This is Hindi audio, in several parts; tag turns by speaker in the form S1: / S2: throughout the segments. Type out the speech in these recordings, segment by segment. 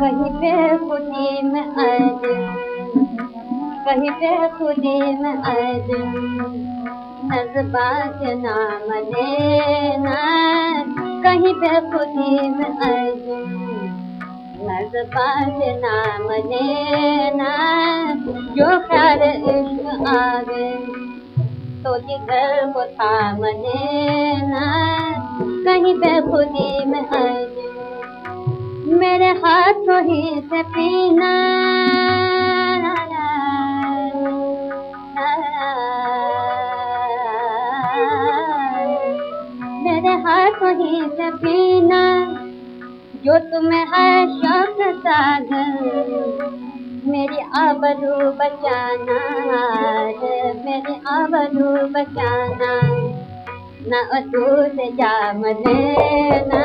S1: कहीं पे खुदी में आज, कहीं पे खुदी में आज। नजबात नाम लेना, कहीं पे खुदी में नजबात नाम लेना, जो ख्याल इश्क आवे तो जिगर को थाम लेना। कहीं पे खुदी में आज। मेरे हाथों ही से पीना मेरे हाथों ही से पीना, जो तुम्हें है शौक सागर मेरी आबरू बचाना मेरी आबरू बचाना। न तू से जाम लेना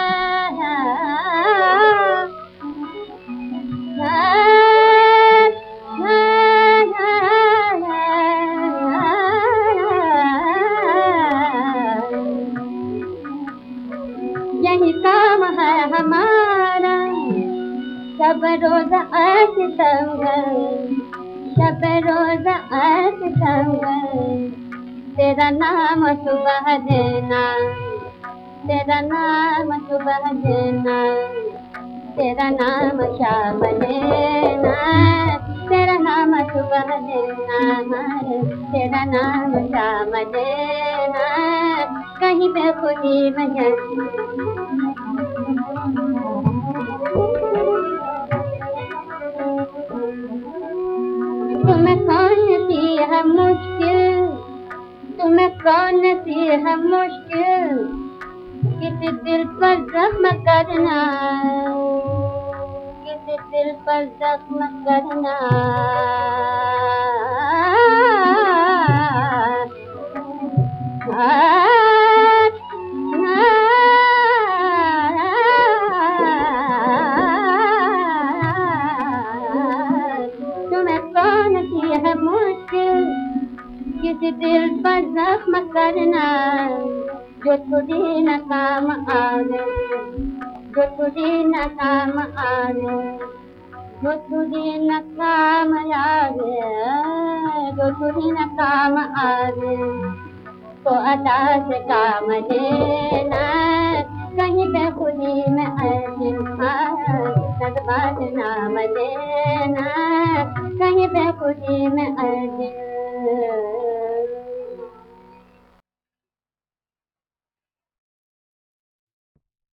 S1: सब रोज ऐस संगल, सब रोज ऐस संगल। तेरा नाम सुबह देना, तेरा नाम सुबह देना। तेरा नाम शाम देना तेरा नाम सुबह देना। तेरा नाम शाम देना कहीं पे खुदी भजन कौन सी है मुश्किल? किस दिल पर जख्म करना? किस दिल पर जख्म करना? तुम्हें किसी दिल पर जख्म करना, जो तुझे न काम आवे जो तुझे न काम आवे जो तुझे न काम आवे जो तुझे न काम आवे तो अदा से काम लेना, कहीं पे खुदी में ऐसी बात नाम लेना, कहीं पे खुदी में ऐसी